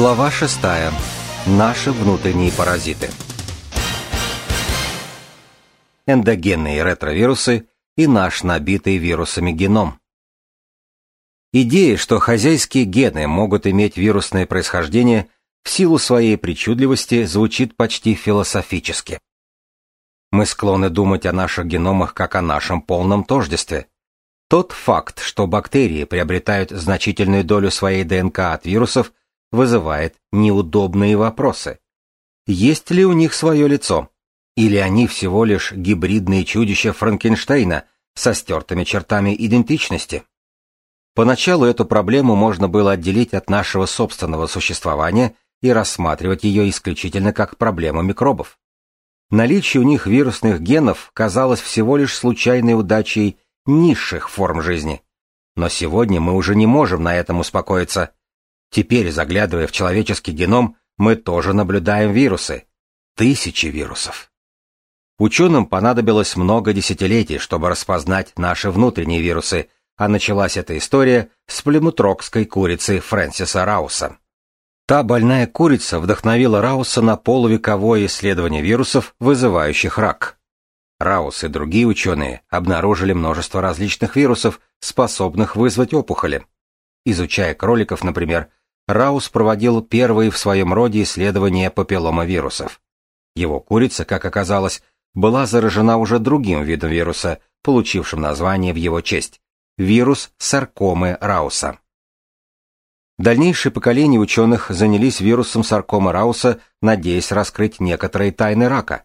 Глава 6. Наши внутренние паразиты. Эндогенные ретровирусы и наш набитый вирусами геном. Идея, что хозяйские гены могут иметь вирусное происхождение, в силу своей причудливости звучит почти философически. Мы склонны думать о наших геномах как о нашем полном тождестве. Тот факт, что бактерии приобретают значительную долю своей ДНК от вирусов, вызывает неудобные вопросы. Есть ли у них свое лицо? Или они всего лишь гибридные чудища Франкенштейна со стертыми чертами идентичности? Поначалу эту проблему можно было отделить от нашего собственного существования и рассматривать ее исключительно как проблему микробов. Наличие у них вирусных генов казалось всего лишь случайной удачей низших форм жизни. Но сегодня мы уже не можем на этом успокоиться. Теперь, заглядывая в человеческий геном, мы тоже наблюдаем вирусы. Тысячи вирусов. Ученым понадобилось много десятилетий, чтобы распознать наши внутренние вирусы, а началась эта история с племутрокской курицы Фрэнсиса Рауса. Та больная курица вдохновила Рауса на полувековое исследование вирусов, вызывающих рак. Раус и другие ученые обнаружили множество различных вирусов, способных вызвать опухоли. Изучая кроликов, например, Раус проводил первые в своем роде исследования папилломавирусов. Его курица, как оказалось, была заражена уже другим видом вируса, получившим название в его честь – вирус саркомы Рауса. Дальнейшие поколения ученых занялись вирусом саркомы Рауса, надеясь раскрыть некоторые тайны рака.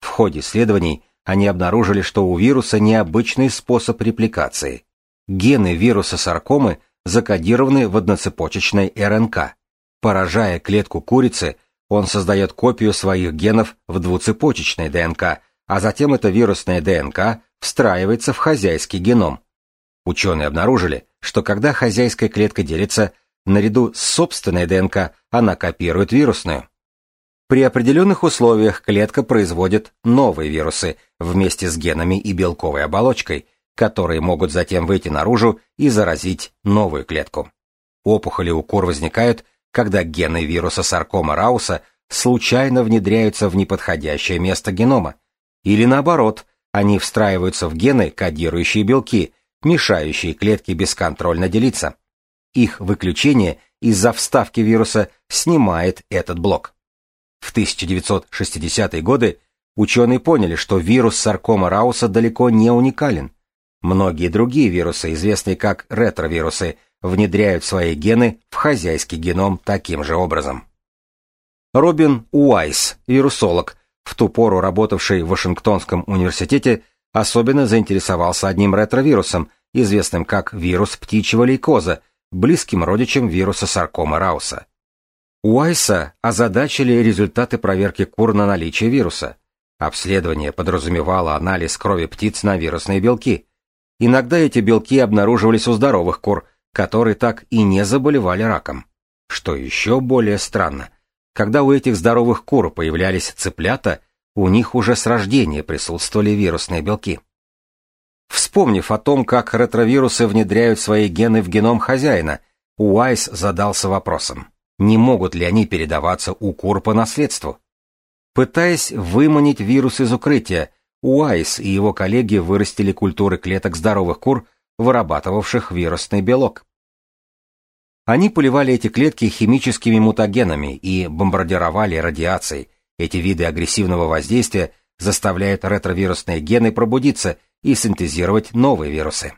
В ходе исследований они обнаружили, что у вируса необычный способ репликации. Гены вируса саркомы – закодированы в одноцепочечной РНК. Поражая клетку курицы, он создает копию своих генов в двуцепочечной ДНК, а затем эта вирусная ДНК встраивается в хозяйский геном. Ученые обнаружили, что когда хозяйская клетка делится, наряду с собственной ДНК она копирует вирусную. При определенных условиях клетка производит новые вирусы вместе с генами и белковой оболочкой, которые могут затем выйти наружу и заразить новую клетку. Опухоли у кур возникают, когда гены вируса саркома Рауса случайно внедряются в неподходящее место генома, или наоборот, они встраиваются в гены, кодирующие белки, мешающие клетке бесконтрольно делиться. Их выключение из-за вставки вируса снимает этот блок. В 1960-е годы ученые поняли, что вирус саркома Рауса далеко не уникален. Многие другие вирусы, известные как ретровирусы, внедряют свои гены в хозяйский геном таким же образом. Робин Уайс, вирусолог, в ту пору работавший в Вашингтонском университете, особенно заинтересовался одним ретровирусом, известным как вирус птичьего лейкоза, близким родичем вируса саркома Рауса. Уайса озадачили результаты проверки кур на наличие вируса. Обследование подразумевало анализ крови птиц на вирусные белки – Иногда эти белки обнаруживались у здоровых кур, которые так и не заболевали раком. Что еще более странно, когда у этих здоровых кур появлялись цыплята, у них уже с рождения присутствовали вирусные белки. Вспомнив о том, как ретровирусы внедряют свои гены в геном хозяина, Уайс задался вопросом, не могут ли они передаваться у кур по наследству. Пытаясь выманить вирус из укрытия, Уайс и его коллеги вырастили культуры клеток здоровых кур, вырабатывавших вирусный белок. Они поливали эти клетки химическими мутагенами и бомбардировали радиацией. Эти виды агрессивного воздействия заставляют ретровирусные гены пробудиться и синтезировать новые вирусы.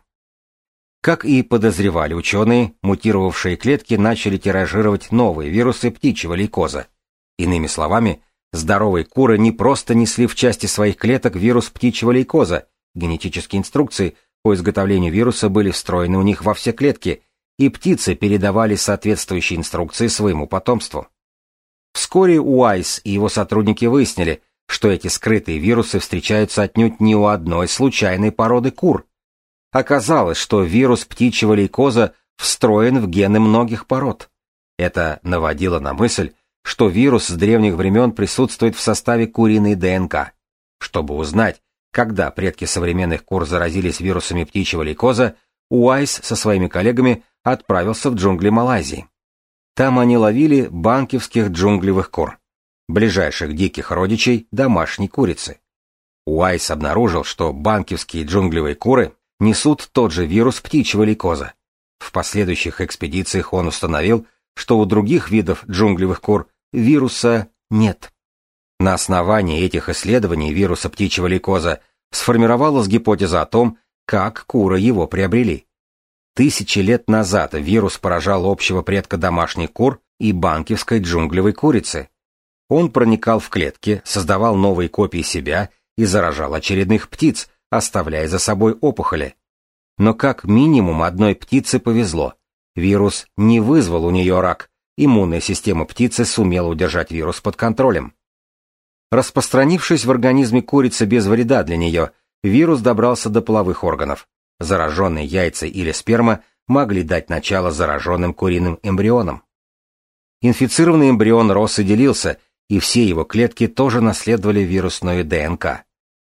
Как и подозревали ученые, мутировавшие клетки начали тиражировать новые вирусы птичьего лейкоза. Иными словами, Здоровые куры не просто несли в части своих клеток вирус птичьего лейкоза, генетические инструкции по изготовлению вируса были встроены у них во все клетки, и птицы передавали соответствующие инструкции своему потомству. Вскоре Уайс и его сотрудники выяснили, что эти скрытые вирусы встречаются отнюдь не у одной случайной породы кур. Оказалось, что вирус птичьего лейкоза встроен в гены многих пород. Это наводило на мысль, что вирус с древних времен присутствует в составе куриной ДНК. Чтобы узнать, когда предки современных кур заразились вирусами птичьего лейкоза, Уайс со своими коллегами отправился в джунгли Малайзии. Там они ловили банкивских джунглевых кур, ближайших диких родичей домашней курицы. Уайс обнаружил, что банкивские джунглевые куры несут тот же вирус птичьего лейкоза. В последующих экспедициях он установил, что у других видов джунглевых кур вируса нет. На основании этих исследований вируса птичьего лейкоза сформировалась гипотеза о том, как куры его приобрели. Тысячи лет назад вирус поражал общего предка домашних кур и банкивской джунглевой курицы. Он проникал в клетки, создавал новые копии себя и заражал очередных птиц, оставляя за собой опухоли. Но как минимум одной птице повезло. Вирус не вызвал у нее рак, иммунная система птицы сумела удержать вирус под контролем. Распространившись в организме курицы без вреда для нее, вирус добрался до половых органов. Зараженные яйца или сперма могли дать начало зараженным куриным эмбрионам. Инфицированный эмбрион рос и делился, и все его клетки тоже наследовали вирусную ДНК.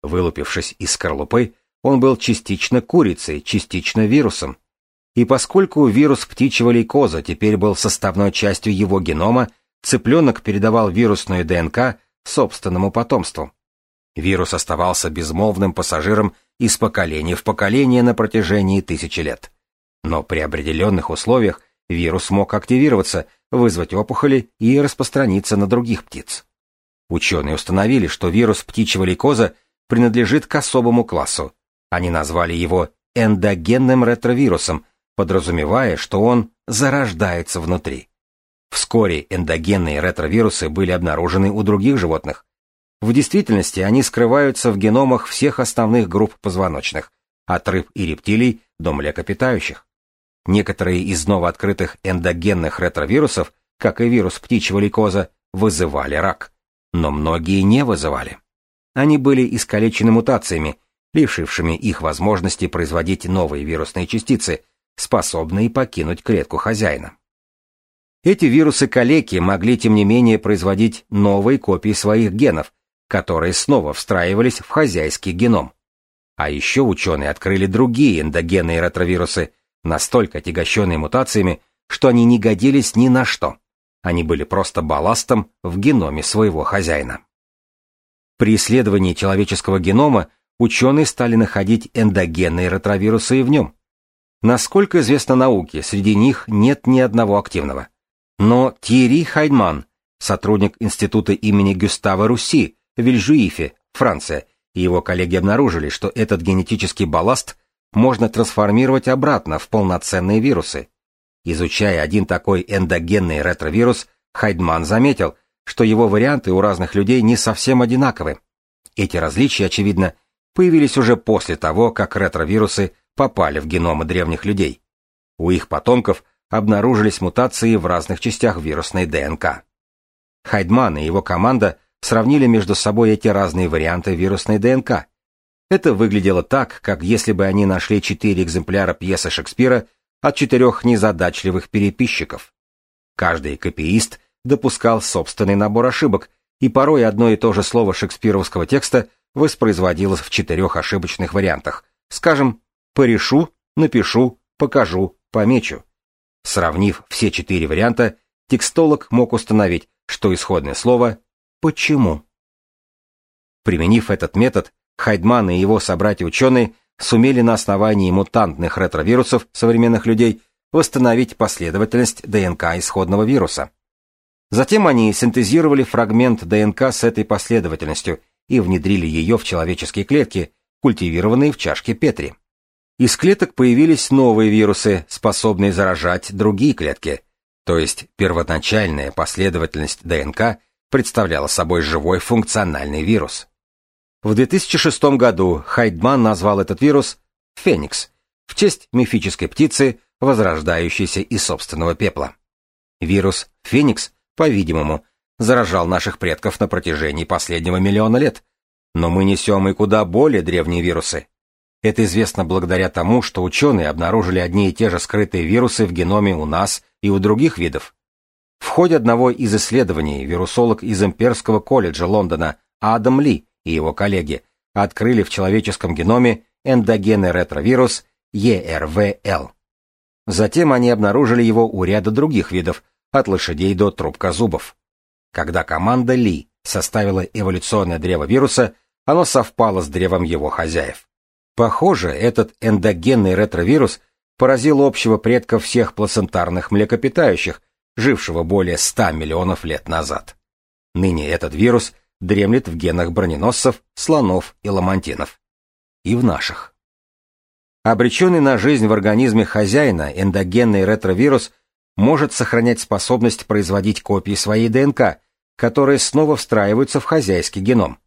Вылупившись из скорлупы, он был частично курицей, частично вирусом. И поскольку вирус птичьего лейкоза теперь был составной частью его генома, цыпленок передавал вирусную ДНК собственному потомству. Вирус оставался безмолвным пассажиром из поколения в поколение на протяжении тысячи лет. Но при определенных условиях вирус мог активироваться, вызвать опухоли и распространиться на других птиц. Ученые установили, что вирус птичьего лейкоза принадлежит к особому классу. Они назвали его эндогенным ретровирусом, подразумевая, что он зарождается внутри. Вскоре эндогенные ретровирусы были обнаружены у других животных, в действительности они скрываются в геномах всех основных групп позвоночных, от рыб и рептилий до млекопитающих. Некоторые из новооткрытых эндогенных ретровирусов, как и вирус птичьего лейкоза, вызывали рак, но многие не вызывали. Они были искалечены мутациями, лишившими их возможности производить новые вирусные частицы, способные покинуть клетку хозяина. Эти вирусы-калеки могли, тем не менее, производить новые копии своих генов, которые снова встраивались в хозяйский геном. А еще ученые открыли другие эндогенные ретровирусы, настолько отягощенные мутациями, что они не годились ни на что. Они были просто балластом в геноме своего хозяина. При исследовании человеческого генома ученые стали находить эндогенные ретровирусы и в нем. Насколько известно науке, среди них нет ни одного активного. Но Тьерри Хайдман, сотрудник Института имени Гюстава Руси, Вильжуифе, Франция, и его коллеги обнаружили, что этот генетический балласт можно трансформировать обратно в полноценные вирусы. Изучая один такой эндогенный ретровирус, Хайдман заметил, что его варианты у разных людей не совсем одинаковы. Эти различия, очевидно, появились уже после того, как ретровирусы попали в геномы древних людей. У их потомков обнаружились мутации в разных частях вирусной ДНК. Хайдман и его команда сравнили между собой эти разные варианты вирусной ДНК. Это выглядело так, как если бы они нашли четыре экземпляра пьесы Шекспира от четырех незадачливых переписчиков. Каждый копиист допускал собственный набор ошибок, и порой одно и то же слово шекспировского текста воспроизводилось в четырех ошибочных вариантах. Скажем, «порешу», «напишу», «покажу», «помечу». Сравнив все четыре варианта, текстолог мог установить, что исходное слово Почему? Применив этот метод, Хайдман и его собратья-ученые сумели на основании мутантных ретровирусов современных людей восстановить последовательность ДНК исходного вируса. Затем они синтезировали фрагмент ДНК с этой последовательностью и внедрили ее в человеческие клетки, культивированные в чашке Петри. Из клеток появились новые вирусы, способные заражать другие клетки, то есть первоначальная последовательность ДНК представляла собой живой функциональный вирус. В 2006 году Хайдман назвал этот вирус «Феникс» в честь мифической птицы, возрождающейся из собственного пепла. Вирус «Феникс», по-видимому, заражал наших предков на протяжении последнего миллиона лет, но мы несем и куда более древние вирусы. Это известно благодаря тому, что ученые обнаружили одни и те же скрытые вирусы в геноме у нас и у других видов. В ходе одного из исследований вирусолог из Имперского колледжа Лондона Адам Ли и его коллеги открыли в человеческом геноме эндогенный ретровирус ERVL. Затем они обнаружили его у ряда других видов, от лошадей до трубкозубов. Когда команда Ли составила эволюционное древо вируса, оно совпало с древом его хозяев. Похоже, этот эндогенный ретровирус поразил общего предка всех плацентарных млекопитающих, жившего более 100 миллионов лет назад. Ныне этот вирус дремлет в генах броненосцев, слонов и ламантинов. И в наших. Обреченный на жизнь в организме хозяина эндогенный ретровирус может сохранять способность производить копии своей ДНК, которые снова встраиваются в хозяйский геном.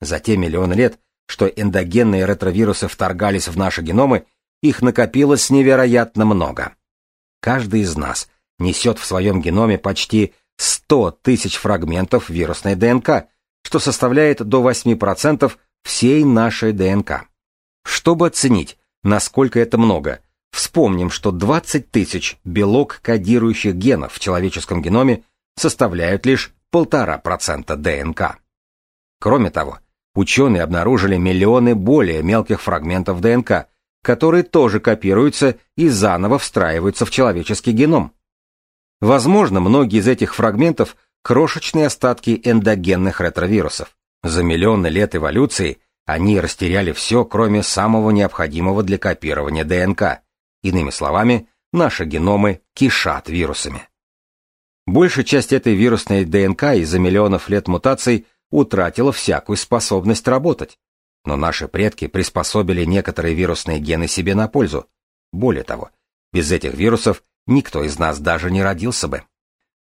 За те миллионы лет, что эндогенные ретровирусы вторгались в наши геномы, их накопилось невероятно много. Каждый из нас несет в своем геноме почти 100 тысяч фрагментов вирусной ДНК, что составляет до 8% всей нашей ДНК. Чтобы оценить, насколько это много, вспомним, что 20 тысяч белок кодирующих генов в человеческом геноме составляют лишь 1,5% ДНК. Кроме того, ученые обнаружили миллионы более мелких фрагментов ДНК, которые тоже копируются и заново встраиваются в человеческий геном. Возможно, многие из этих фрагментов – крошечные остатки эндогенных ретровирусов. За миллионы лет эволюции они растеряли все, кроме самого необходимого для копирования ДНК. Иными словами, наши геномы кишат вирусами. Большая часть этой вирусной ДНК из-за миллионов лет мутаций утратила всякую способность работать. Но наши предки приспособили некоторые вирусные гены себе на пользу. Более того, без этих вирусов никто из нас даже не родился бы.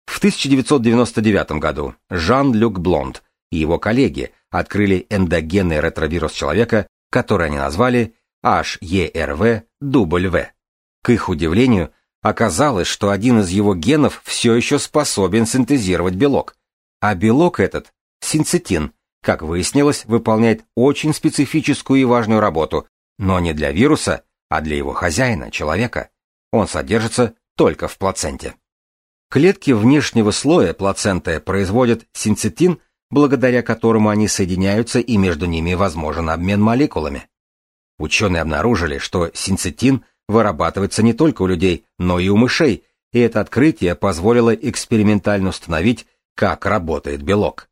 В 1999 году Жан-Люк Блонд и его коллеги открыли эндогенный ретровирус человека, который они назвали HERV-W. К их удивлению, оказалось, что один из его генов все еще способен синтезировать белок. А белок этот, синцитин, как выяснилось, выполняет очень специфическую и важную работу, но не для вируса, а для его хозяина, человека. Он содержится только в плаценте. Клетки внешнего слоя плаценты производят синцитин, благодаря которому они соединяются и между ними возможен обмен молекулами. Ученые обнаружили, что синцитин вырабатывается не только у людей, но и у мышей, и это открытие позволило экспериментально установить, как работает белок.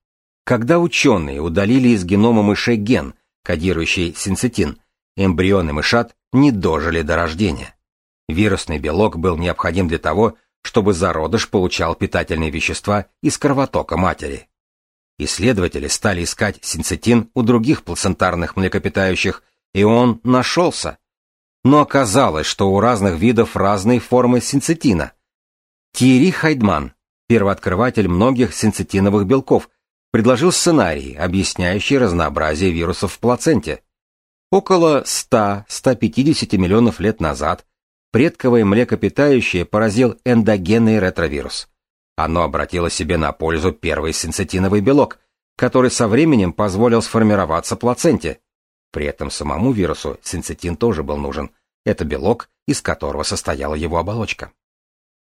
Когда ученые удалили из генома мышей ген, кодирующий синцитин, эмбрионы мышат не дожили до рождения. Вирусный белок был необходим для того, чтобы зародыш получал питательные вещества из кровотока матери. Исследователи стали искать синцитин у других плацентарных млекопитающих, и он нашелся. Но оказалось, что у разных видов разные формы синцитина. Тири Хайдман, первооткрыватель многих синцитиновых белков, предложил сценарий, объясняющий разнообразие вирусов в плаценте. Около 100-150 миллионов лет назад предковое млекопитающее поразил эндогенный ретровирус. Оно обратило себе на пользу первый синцитиновый белок, который со временем позволил сформироваться плаценте. При этом самому вирусу синцитин тоже был нужен. Это белок, из которого состояла его оболочка.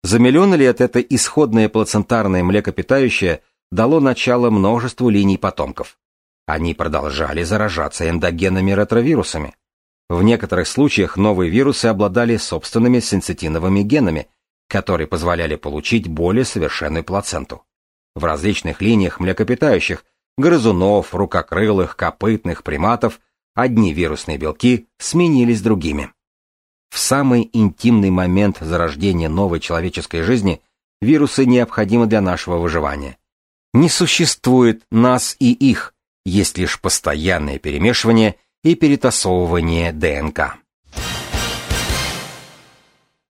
За миллионы лет это исходное плацентарное млекопитающее дало начало множеству линий потомков. Они продолжали заражаться эндогенными ретровирусами. В некоторых случаях новые вирусы обладали собственными синцитиновыми генами, которые позволяли получить более совершенную плаценту. В различных линиях млекопитающих, грызунов, рукокрылых, копытных, приматов, одни вирусные белки сменились другими. В самый интимный момент зарождения новой человеческой жизни вирусы необходимы для нашего выживания. Не существует нас и их, есть лишь постоянное перемешивание и перетасовывание ДНК.